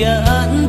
呀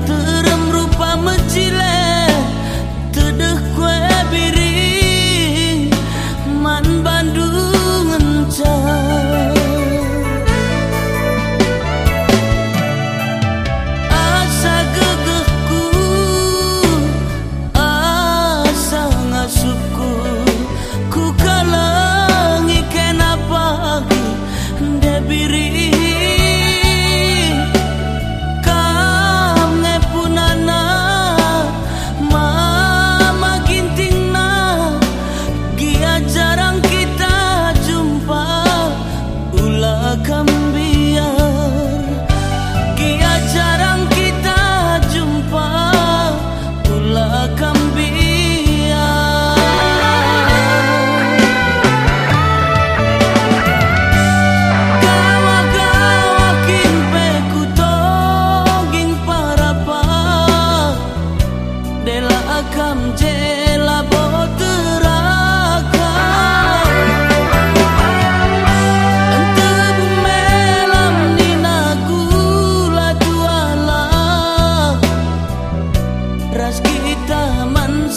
Ras kita man